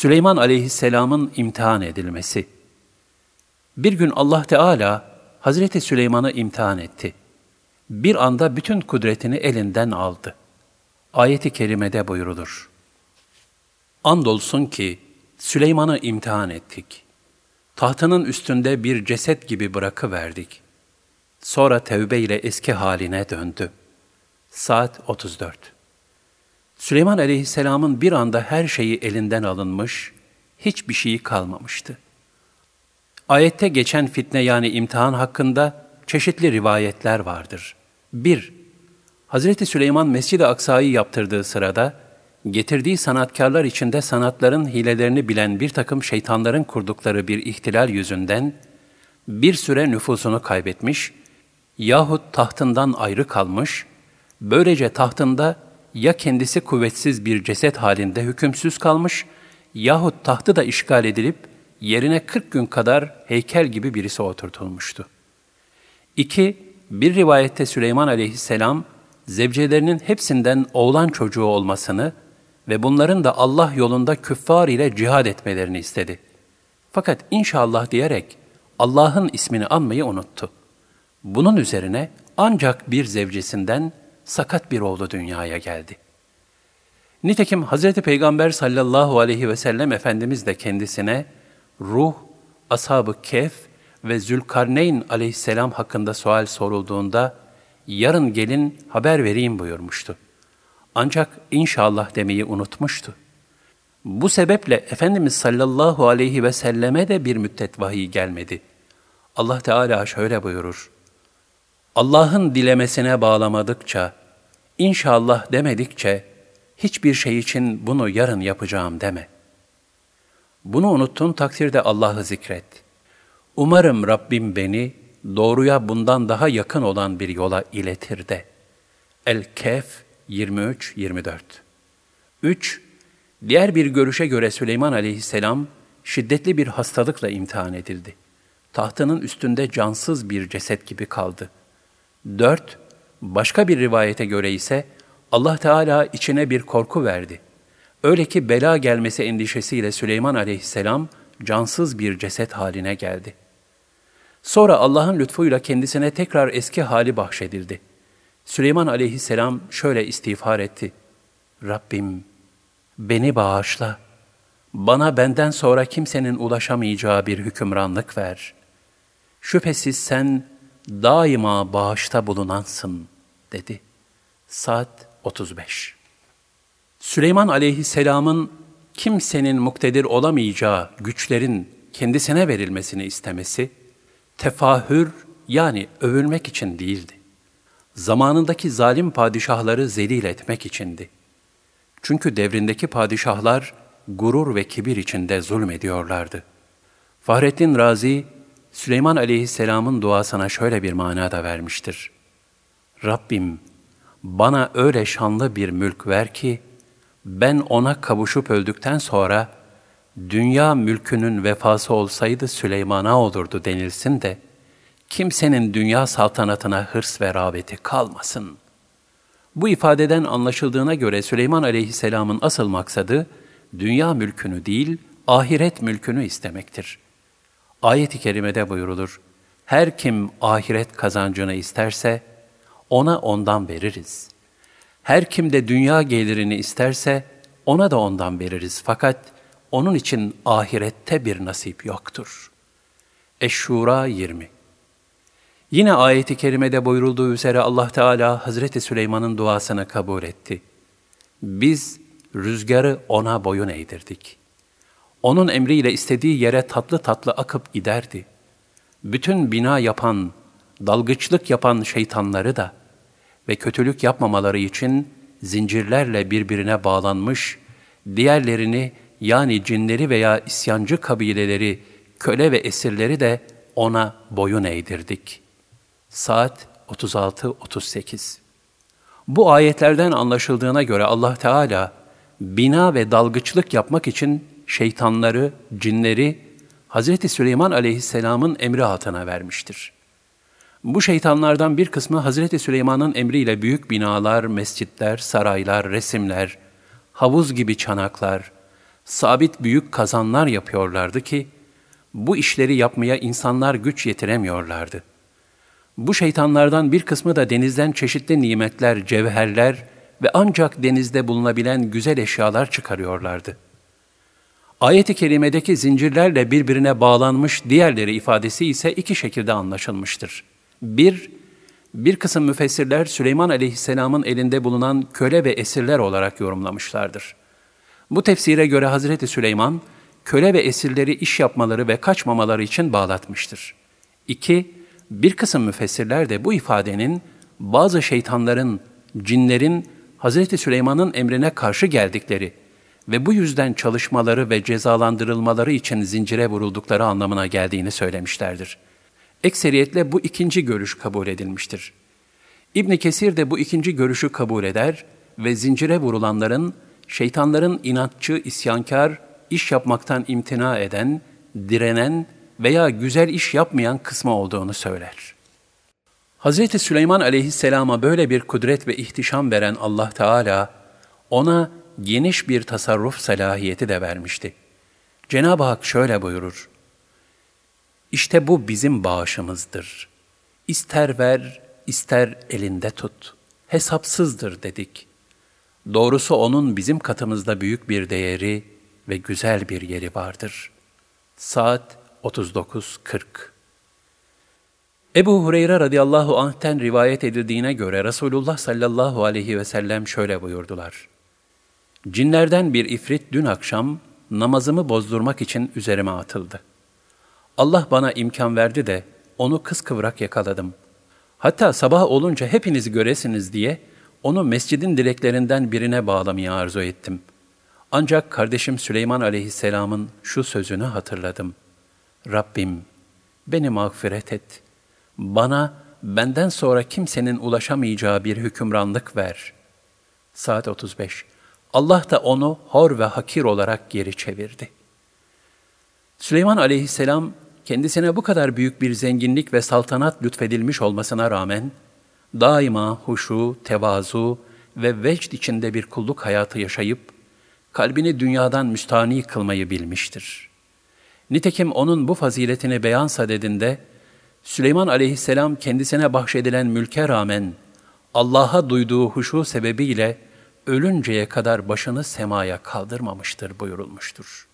Süleyman aleyhisselamın imtihan edilmesi. Bir gün Allah Teala Hazreti Süleyman'ı imtihan etti. Bir anda bütün kudretini elinden aldı. Ayeti kerimede buyurulur. Andolsun ki Süleyman'ı imtihan ettik. Tahtının üstünde bir ceset gibi bırakıverdik. Sonra tevbe ile eski haline döndü. Saat 34 Süleyman aleyhisselamın bir anda her şeyi elinden alınmış, hiçbir şeyi kalmamıştı. Ayette geçen fitne yani imtihan hakkında çeşitli rivayetler vardır. 1. Hazreti Süleyman Mescid-i Aksa'yı yaptırdığı sırada, getirdiği sanatkarlar içinde sanatların hilelerini bilen bir takım şeytanların kurdukları bir ihtilal yüzünden, bir süre nüfusunu kaybetmiş yahut tahtından ayrı kalmış, böylece tahtında ya kendisi kuvvetsiz bir ceset halinde hükümsüz kalmış yahut tahtı da işgal edilip yerine 40 gün kadar heykel gibi birisi oturtulmuştu. 2. Bir rivayette Süleyman aleyhisselam, zevcelerinin hepsinden oğlan çocuğu olmasını ve bunların da Allah yolunda küffar ile cihad etmelerini istedi. Fakat inşallah diyerek Allah'ın ismini anmayı unuttu. Bunun üzerine ancak bir zevcesinden sakat bir oğlu dünyaya geldi. Nitekim Hz. Peygamber sallallahu aleyhi ve sellem Efendimiz de kendisine ruh, ashab-ı kef ve Zülkarneyn aleyhisselam hakkında sual sorulduğunda yarın gelin haber vereyim buyurmuştu. Ancak inşallah demeyi unutmuştu. Bu sebeple Efendimiz sallallahu aleyhi ve selleme de bir müddet vahiy gelmedi. Allah Teala şöyle buyurur. Allah'ın dilemesine bağlamadıkça, inşallah demedikçe, hiçbir şey için bunu yarın yapacağım deme. Bunu unuttun takdirde Allah'ı zikret. Umarım Rabbim beni doğruya bundan daha yakın olan bir yola iletir de. El-Kehf 23-24 3. Diğer bir görüşe göre Süleyman aleyhisselam şiddetli bir hastalıkla imtihan edildi. Tahtının üstünde cansız bir ceset gibi kaldı. 4. Başka bir rivayete göre ise Allah Teala içine bir korku verdi. Öyle ki bela gelmesi endişesiyle Süleyman aleyhisselam cansız bir ceset haline geldi. Sonra Allah'ın lütfuyla kendisine tekrar eski hali bahşedildi. Süleyman aleyhisselam şöyle istiğfar etti. Rabbim beni bağışla. Bana benden sonra kimsenin ulaşamayacağı bir hükümranlık ver. Şüphesiz sen daima bağışta bulunansın dedi. Saat 35 Süleyman aleyhisselamın kimsenin muktedir olamayacağı güçlerin kendisine verilmesini istemesi, tefahür yani övülmek için değildi. Zamanındaki zalim padişahları zelil etmek içindi. Çünkü devrindeki padişahlar gurur ve kibir içinde zulmediyorlardı. Fahrettin Razi, Süleyman aleyhisselamın duasına şöyle bir mana da vermiştir. Rabbim, bana öyle şanlı bir mülk ver ki, ben ona kavuşup öldükten sonra, dünya mülkünün vefası olsaydı Süleyman'a olurdu denilsin de, kimsenin dünya saltanatına hırs ve rağbeti kalmasın. Bu ifadeden anlaşıldığına göre Süleyman aleyhisselamın asıl maksadı, dünya mülkünü değil, ahiret mülkünü istemektir. Ayet-i kerimede buyurulur, her kim ahiret kazancını isterse, ona ondan veririz. Her kim de dünya gelirini isterse, ona da ondan veririz. Fakat onun için ahirette bir nasip yoktur. Eşşura 20 Yine ayeti kerimede buyurulduğu üzere Allah Teala Hazreti Süleyman'ın duasını kabul etti. Biz rüzgarı ona boyun eğdirdik. Onun emriyle istediği yere tatlı tatlı akıp giderdi. Bütün bina yapan, dalgıçlık yapan şeytanları da ve kötülük yapmamaları için zincirlerle birbirine bağlanmış, diğerlerini yani cinleri veya isyancı kabileleri, köle ve esirleri de ona boyun eğdirdik. Saat 36-38 Bu ayetlerden anlaşıldığına göre Allah Teala, bina ve dalgıçlık yapmak için şeytanları, cinleri Hz. Süleyman aleyhisselamın emri altına vermiştir. Bu şeytanlardan bir kısmı Hz. Süleyman'ın emriyle büyük binalar, mescitler, saraylar, resimler, havuz gibi çanaklar, sabit büyük kazanlar yapıyorlardı ki, bu işleri yapmaya insanlar güç yetiremiyorlardı. Bu şeytanlardan bir kısmı da denizden çeşitli nimetler, cevherler ve ancak denizde bulunabilen güzel eşyalar çıkarıyorlardı. Ayet-i kerimedeki zincirlerle birbirine bağlanmış diğerleri ifadesi ise iki şekilde anlaşılmıştır. Bir, bir kısım müfessirler Süleyman aleyhisselamın elinde bulunan köle ve esirler olarak yorumlamışlardır. Bu tefsire göre Hazreti Süleyman, köle ve esirleri iş yapmaları ve kaçmamaları için bağlatmıştır. İki, bir kısım müfessirler de bu ifadenin bazı şeytanların, cinlerin Hazreti Süleyman'ın emrine karşı geldikleri ve bu yüzden çalışmaları ve cezalandırılmaları için zincire vuruldukları anlamına geldiğini söylemişlerdir. Ekseriyetle bu ikinci görüş kabul edilmiştir. İbn Kesir de bu ikinci görüşü kabul eder ve zincire vurulanların şeytanların inatçı, isyankar, iş yapmaktan imtina eden, direnen veya güzel iş yapmayan kısmı olduğunu söyler. Hz. Süleyman aleyhisselama böyle bir kudret ve ihtişam veren Allah Teala, ona geniş bir tasarruf salahiyeti de vermişti. Cenab-ı Hak şöyle buyurur, İşte bu bizim bağışımızdır. İster ver, ister elinde tut. Hesapsızdır dedik. Doğrusu onun bizim katımızda büyük bir değeri ve güzel bir yeri vardır. Saat 39.40 Ebu Hureyre radıyallahu anh'ten rivayet edildiğine göre Resulullah sallallahu aleyhi ve sellem şöyle buyurdular. Cinlerden bir ifrit dün akşam namazımı bozdurmak için üzerime atıldı. Allah bana imkan verdi de onu kıskıvrak yakaladım. Hatta sabah olunca hepiniz göresiniz diye onu mescidin direklerinden birine bağlamayı arzu ettim. Ancak kardeşim Süleyman aleyhisselamın şu sözünü hatırladım. Rabbim beni mağfiret et. Bana benden sonra kimsenin ulaşamayacağı bir hükümranlık ver. Saat 35. Allah da onu hor ve hakir olarak geri çevirdi. Süleyman aleyhisselam kendisine bu kadar büyük bir zenginlik ve saltanat lütfedilmiş olmasına rağmen daima huşu, tevazu ve vecd içinde bir kulluk hayatı yaşayıp kalbini dünyadan müstani kılmayı bilmiştir. Nitekim onun bu faziletini beyan sadedinde Süleyman aleyhisselam kendisine bahşedilen mülke rağmen Allah'a duyduğu huşu sebebiyle ölünceye kadar başını semaya kaldırmamıştır buyurulmuştur.